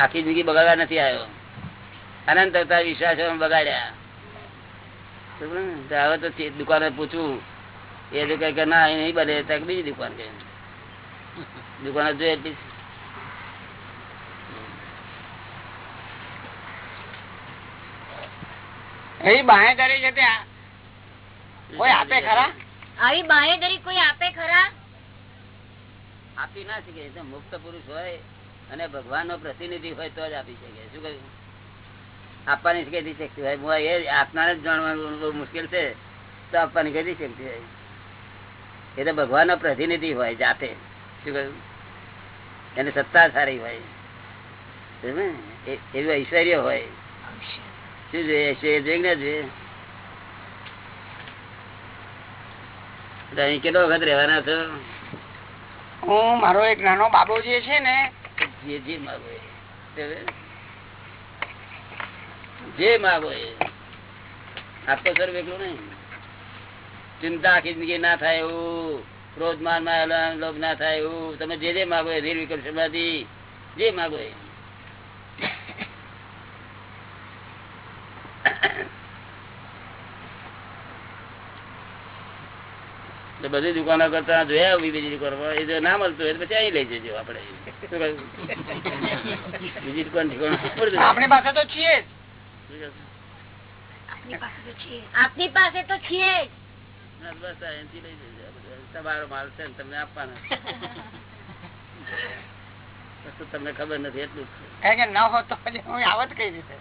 Speaker 1: આખી જિંદગી બગાડવા નથી આવ્યો. અનંત અવતાર વિશ્વાસો બગાડ્યા? હવે તો દુકાને પૂછવું. એ કઈ કે ના નહીં બને બીજી દુકાન કે દુકાને જોઈએ એટલી
Speaker 3: બાહેધરી છે ત્યાં કોઈ આપે ખરા?
Speaker 8: આવી બાહેધરી કોઈ આપે ખરા?
Speaker 1: આપી ના શકે તો મુક્ત પુરુષ હોય અને ભગવાન નો પ્રતિનિધિ હોય તો જ આપી શકે. શું કહ્યું? આપવાની કઈ શક્તિ હોય. હું એ આત્માને જ જાણવાનું બહુ મુશ્કેલ છે તો આપવાની કઈ શક્તિ હોય? એ તો ભગવાન નો પ્રતિનિધિ હોય જાતે. શું કહ્યું? એની સત્તા સારી હોય. એવું ઐશ્વર્ય હોય. શું જોઈએ ઐશ્વર્ય જોઈએ ના જોઈએ અહીં કેટલો વખત રહેવાના છો?
Speaker 3: હું મારો એક નાનો બાબુ જે છે ને
Speaker 1: જે જે માગો જે માગો આપતો સ્વરૂપ એકલું નહીં. ચિંતા જિંદગી ના થાય એવું. ક્રોધ માનમાં લોભ ના થાય એવું. તમે જે જે માગો એ ધીર વિકલ્પ સમાધિ જે માગો એ. બધી દુકાનો કરતા જોયા આવી બીજી દુકાનો એ જો ના મળતું હોય પછી અહીં લઈ જજો આપડે બીજી દુકાન.
Speaker 3: આપણી પાસે તો છીએ?
Speaker 7: આપની પાસે તો છીએ
Speaker 8: આપની પાસે તો છીએ જ.
Speaker 1: ના, બસ આ લઈ જજો. તમારો માલ છે ને તમને આપવાનો. *laughs* તમને ખબર નથી એટલું જ
Speaker 3: કે ન હોત તો પછી હું આવત કઈ રીતે?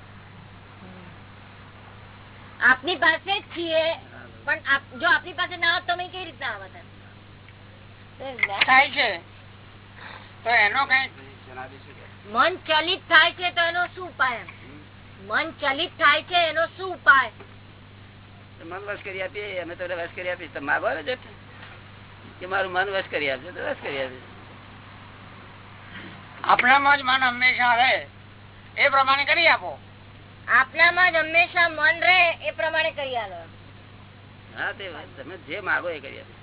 Speaker 8: આપની પાસે જ છીએ. પણ જો આપની પાસે ના હોત તો અમે કઈ રીતના આવત
Speaker 3: થાય છે. તો એનો કઈ
Speaker 8: મન ચલિત થાય છે તો એનો શું ઉપાય મન ચલિત થાય છે એનો શું ઉપાય?
Speaker 1: મન વશ કરી આપીએ અમે તમને વશ કરી આપીશ તમે માગો ને કે મારું મન વશ કરી આપજો તો વશ કરી આપીશ
Speaker 3: આપણામાં જ મન હંમેશા રહે. એ પ્રમાણે કરી આપો.
Speaker 8: આપનામાં જ હંમેશા મન રહે એ પ્રમાણે કરી આલો.
Speaker 1: હા તે વાત. તમે જે માગો એ કરી આપીએ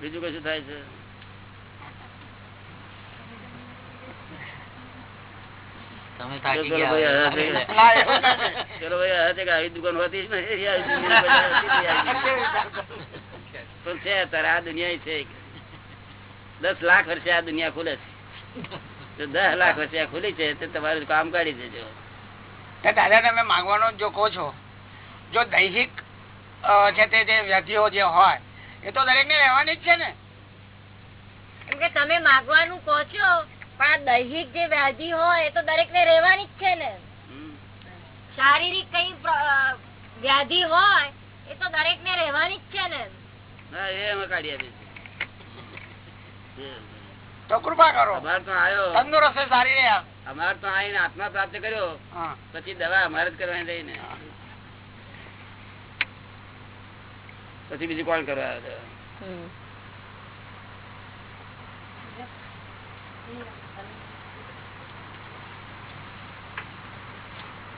Speaker 1: બીજું કશું થાય છે? દસ લાખ વર્ષે આ દુનિયા ખુલે છે. દસ લાખ વર્ષે ખુલી છે તમારું કામ કાઢી દેજો.
Speaker 3: દાદા તમે માંગવાનો જો કહો છો. જો દૈહિક છે તે જે વ્યક્તિઓ જે હોય એ તો દરેક ને રહેવાની જ છે ને.
Speaker 8: કેમ કે તમે માગવાનું કહો છો પણ આ દૈહિક જે વ્યાધિ હોય એ તો દરેક ને રહેવાની જ છે ને.
Speaker 1: હમ.
Speaker 8: શારીરિક કઈ વ્યાધિ હોય એ તો દરેક ને રહેવાની જ છે ને.
Speaker 3: તો કૃપા કરો. તંદુરસ્ત સારી રહે
Speaker 1: અમાર તો આવીને આત્મા પ્રાપ્ત કર્યો. પછી દવા અમારે જ કરવાની રહી ને. પછી બીજું કોણ કરવા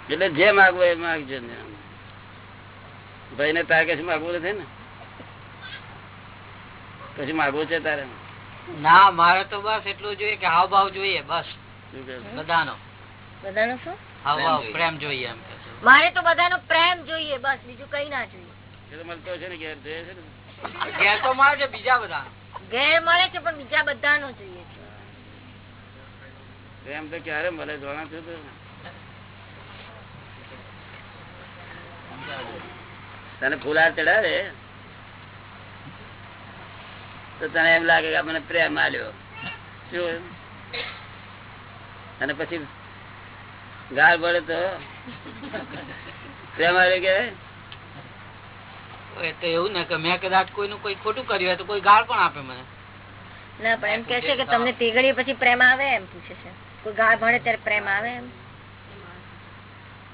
Speaker 1: એટલે જે માગવું એ માગજો ને. ભાઈ ને તારે કશું માગવું નથી ને? કશું માગવું છે તારે?
Speaker 6: ના મારે તો બસ એટલું જોઈએ કે હાવ ભાવ જોઈએ બસ? બધાનો.
Speaker 8: બધાનો શું?
Speaker 5: પ્રેમ જોઈએ.
Speaker 6: એમ
Speaker 8: મારે તો બધાનો પ્રેમ જોઈએ બસ બીજું કઈ ના જોઈએ.
Speaker 1: એ તો મળતો છે ને ઘેર જોઈએ છે ને.
Speaker 6: ઘેર તો મારે છે બીજા બધા.
Speaker 8: ઘેર મળે છે પણ બીજા બધાનો જોઈએ છે.
Speaker 1: એમ તો ક્યારે મળે જોણા છું તો. તને ફુલાર ચડાવે? તો તને એમ લાગે કે મને પ્રેમ આલ્યો. શું અને પછી ગાળ પડે તો પ્રેમ કે
Speaker 6: તો એવું ને કે મેં કદાચ કોઈનું કોઈ ખોટું કર્યું હોય તો કોઈ ગાળ પણ આપે મને.
Speaker 8: ના પણ એમ કે છે કે તમને તીગડી પછી પ્રેમ આવે એમ પૂછે છે. કોઈ ગાળ ભણે ત્યારે પ્રેમ આવે એમ.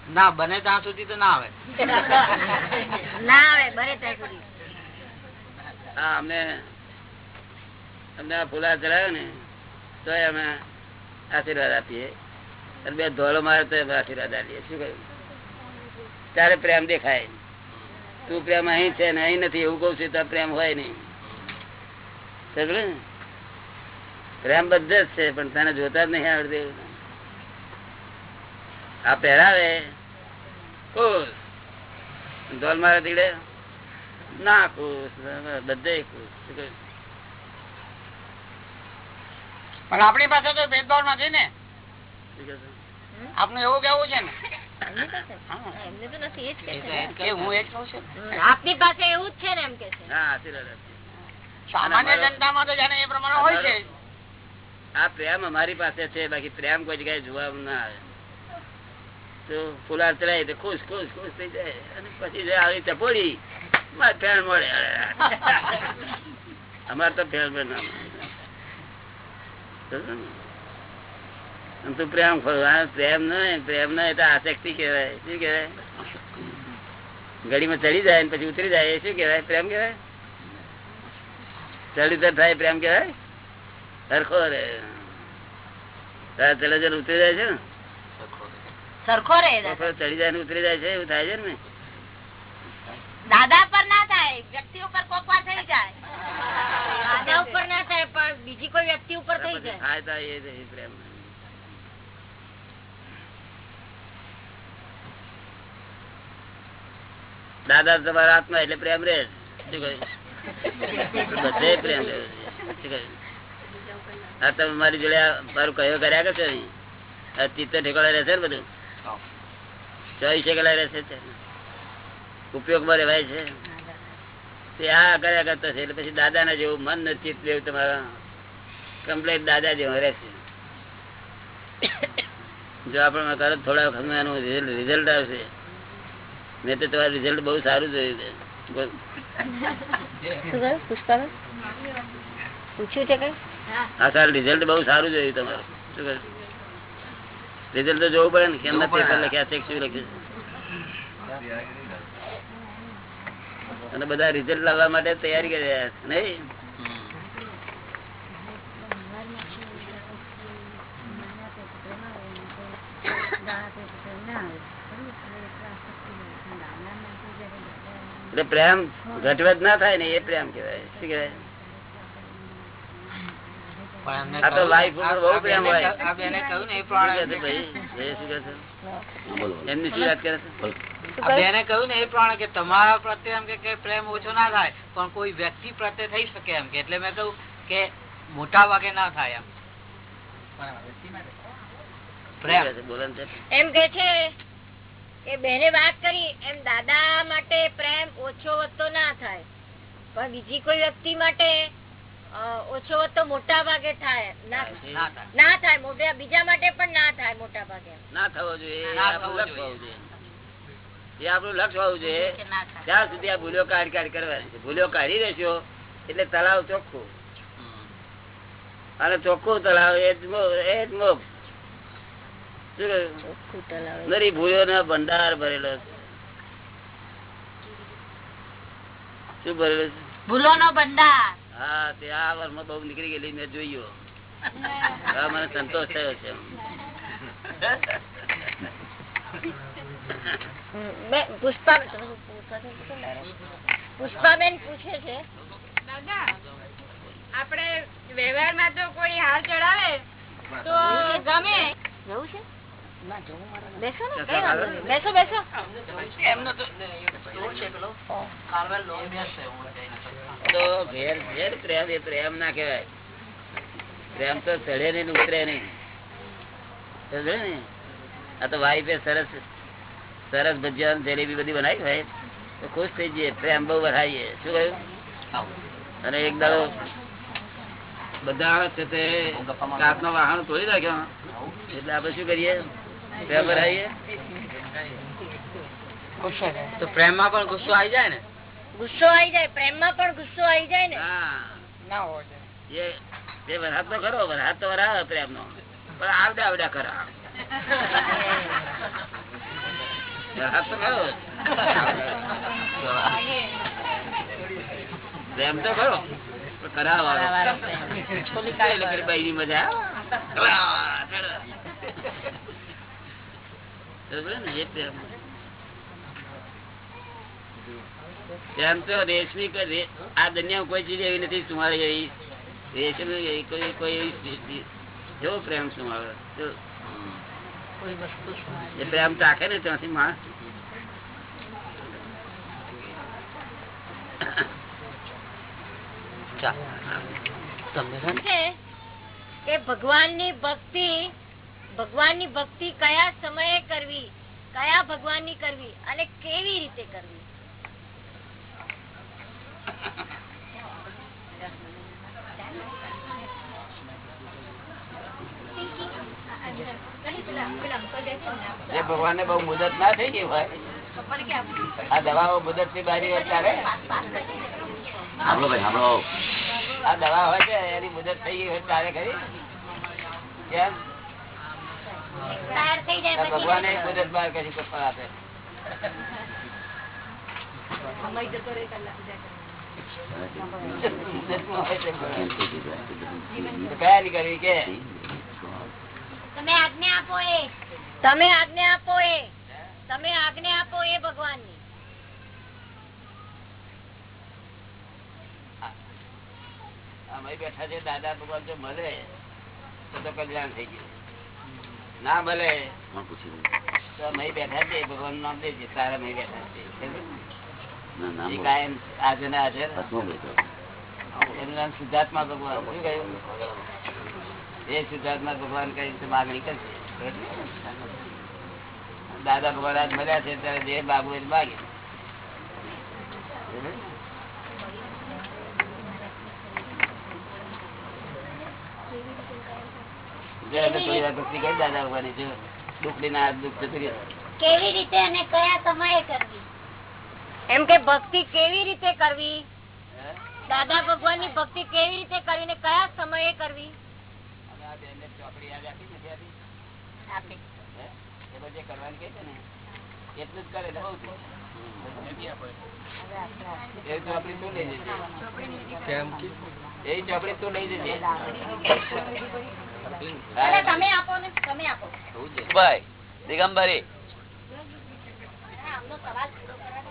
Speaker 6: ના બને ત્યાં સુધી તો ના આવે.
Speaker 8: ના આવે બને ત્યાં સુધી.
Speaker 1: હા અમને અમને ને તો અમે આશીર્વાદ આપીએ. અને બે ધોળો મારે તો આશીર્વાદ આપીએ. શું કહ્યું? તારે પ્રેમ દેખાય તું પ્રેમ અહીં છે ને અહીં નથી. એવું કઉ છું તો પ્રેમ હોય નહીં. પ્રેમ બધે જ છે, પણ તને જોતા જ નહીં આવડતું આ પહેરાવે. ખુશ. ધોલ મારે દીડે ના ખુશ. બધે ખુશ. શું કહ્યું?
Speaker 3: પણ આપણી પાસે તો ભેદભાવ નથી ને? આપનું એવું કેવું છે ને.
Speaker 1: પ્રેમ અમારી પાસે છે બાકી પ્રેમ કોઈ જગ્યાએ જોવા ના આવે. તો ફુલાર ચડાય તો ખુશ ખુશ ખુશ થઈ જાય. અને પછી આવી ચપોડી મારે ફેણ મળે. *laughs* અમારે તો ફેર ને? આમ તો પ્રેમ ખરો. પ્રેમ નહીં પ્રેમ નહીં તો આસક્તિ કહેવાય. શું કહેવાય? ઘડીમાં ચડી જાય ને પછી ઉતરી જાય એ શું કહેવાય? પ્રેમ કહેવાય? ચડી ઉતર થાય પ્રેમ કહેવાય? સરખો રે ચડે ચડે ઉતરી જાય છે ને?
Speaker 8: સરખો રે
Speaker 1: ચડી જાય ને ઉતરી જાય છે એવું થાય છે ને?
Speaker 8: દાદા પર ના થાય. વ્યક્તિ ઉપર કોક થઈ જાય. દાદા ઉપર ના થાય પણ બીજી કોઈ વ્યક્તિ ઉપર થઈ જાય.
Speaker 1: થાય થાય એ જ પ્રેમ. દાદા તમારા આત્મા એટલે પ્રેમ રે બધે પ્રેમ રહે. છે. આ તમે મારી જોડે મારું કયો કર્યા કરશો ચિત્ત ઠેકાળે રહેશે ને બધું? ચોવીસે કલાક રહેશે છે ઉપયોગમાં રહેવાય છે? આ કર્યા કરતો છે એટલે પછી દાદા ના જેવું મન ને ચિત્ત જેવું તમારા કમ્પ્લેટ દાદા જેવું રહેશે જો આપણે કરો થોડા વખત એનું રિઝલ્ટ આવશે. મેં તો તમારું રિઝલ્ટ બહુ સારું જોયું છે. હા સારું રિઝલ્ટ બહુ સારું જોયું તમારું. શું રિઝલ્ટ તો જોવું પડે ને કેમ પેપર લખ્યા છે શું લખ્યું અને બધા રિઝલ્ટ લાવવા માટે તૈયારી કરી રહ્યા છે. નહીં? એટલે પ્રેમ ઘટવટ ના થાય ને એ પ્રેમ કેવાય શું કેવાય
Speaker 6: એમની
Speaker 1: શું વાત કરે છે?
Speaker 6: બેને કહ્યું ને એ પ્રમાણે કે તમારા પ્રત્યે એમ કે પ્રેમ ઓછો ના થાય પણ કોઈ વ્યક્તિ પ્રત્યે થઈ શકે એમ કે. એટલે મેં કહ્યું કે મોટા ભાગે ના થાય એમ.
Speaker 8: એમ કે છે કે બેને વાત કરી એમ દાદા માટે પ્રેમ ઓછો વધતો ના થાય. પણ બીજી કોઈ વ્યક્તિ માટે ઓછો વધતો મોટા ભાગે થાય. ના
Speaker 6: ના થાય.
Speaker 8: બીજા માટે પણ ના થાય મોટા ભાગે.
Speaker 1: ના થવો જોઈએ
Speaker 6: ના
Speaker 1: આ
Speaker 6: થવો
Speaker 1: અલગ
Speaker 6: જોઈએ.
Speaker 1: થવું જોઈએ એ આપણું લક્ષ્ય હોવું જોઈએ. ત્યાં સુધી આ ભૂલો કાઢી કાઢી કરવાની છે. ભૂલો કાઢી દેશો એટલે તળાવ ચોખ્ખું. અને ચોખ્ખું તળાવ એ જ મો- એ જ મોક્ષ. શું કહ્યું? નરી ભૂલો ના ભંડાર ભરેલો છે. શું ભરેલો છે?
Speaker 7: ભૂલો નો ભંડાર.
Speaker 1: હા તે આ વર્ષમાં બહુ નીકળી ગયેલી મેં જોયું. મને સંતોષ થયો છે. *laughs*
Speaker 8: મેં? પુષ્પાબેન પૂછે છે.
Speaker 9: દાદા આપણે વ્યવહારમાં તો કોઈ હાર ચડાવે તો ગમે.
Speaker 8: જવું છે? બેસો. બેસો બેસો.
Speaker 3: એમનો તો
Speaker 1: ઘેર ઘેર પ્રેમ એ પ્રેમ ના કેવાય પ્રેમ તો ચડે નહીં ને ઉતરે નહીં. ને? આ તો વાઈફે સરસ સરસ ભજીયા જલેબી બધી બનાવી હોય તો ખુશ થઈ જઈએ પ્રેમ બહુ વધારીએ. શું કહ્યું? અને એક દાડો બધા છે તે કાચનો વાહન તોડી નાખ્યો. એટલે આપણે શું કરીએ? પ્રેમ ભરાઈએ
Speaker 6: તો પ્રેમમાં પણ ગુસ્સો આવી જાય ને?
Speaker 8: ગુસ્સો આવી જાય પ્રેમમાં પણ ગુસ્સો આવી જાય ને?
Speaker 1: હા.
Speaker 3: ના હોય
Speaker 1: એ વરસાદ તો ખરો વરસાદ તો વરાવે પ્રેમ નો પણ આવડા આવડા ખરા વરસાદ તો ખરો. *laughs* પ્રેમ તો ખરો મજા પ્રેમ. તો રેશમી આ દુનિયામાં કોઈ ચીજ એવી નથી તમારી એવી રેશમી કોઈ કોઈ એવી જો પ્રેમ તમારો? એ પ્રેમ ચાખે ને ત્યાંથી માણસ.
Speaker 8: કે ભગવાનની ભક્તિ ભગવાનની ભક્તિ કયા સમયે કરવી કયા ભગવાનની કરવી અને કેવી રીતે કરવી?
Speaker 1: જે ભગવાન ને બહુ મુદત ના થઈ ગઈ હોય. આ દવાઓ મુદતથી બારી હોય ત્યારે?
Speaker 2: સાંભળો ભાઈ સાંભળો
Speaker 1: આ દવા હોય છે એની મુદત થઈ ગઈ હોય ત્યારે ખરી કેમ? ભગવાન
Speaker 8: પછી
Speaker 1: મુદત બાર કરી આપે કયા કે?
Speaker 8: તમે આજ્ઞા આપો એ. તમે આજ્ઞા આપો એ. તમે આજ્ઞા આપો એ ભગવાનની.
Speaker 1: અમે બેઠા છે દાદા ભગવાન જો મળે તો તો કલ્યાણ થઈ ગયું. ના મળે
Speaker 2: પૂછ્યું?
Speaker 1: તો અમે બેઠા છે ભગવાન નામ દેજે તારા અમે બેઠા છે. કાયમ આજે ને આજે
Speaker 2: હાથમાં
Speaker 1: નામ સિદ્ધાર્થમાં ભગવાન શું કહ્યું? એ શુદ્ધાત્મા ભગવાન કઈ માગણી કરશે? દાદા ભગવાન આજ મળ્યા છે ત્યારે જે બાબુ એ માગે. દાદા ભગવાન જો દુઃખ દુઃખ જતું.
Speaker 8: કેવી રીતે અને કયા સમયે કરવી? એમ કે ભક્તિ કેવી રીતે કરવી? દાદા ભગવાનની ભક્તિ કેવી રીતે કરવી ને કયા સમયે કરવી
Speaker 1: અને આ બેનને ચોપડી યાદ આપી નથી આપી?
Speaker 8: આપી
Speaker 1: હે? એ બધે કરવાની કહે છે ને? એટલું જ કરે બહુ છે. એ ચોપડી તું લઈ જજે એ ચોપડી તું લઈ જજે
Speaker 8: અરે તમે આપો ને તમે આપો.
Speaker 2: ભાઈ દિગંબરી.
Speaker 8: આમનો સવાલ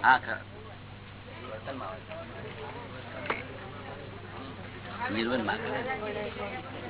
Speaker 2: હા ખરા. નિર્વનમાં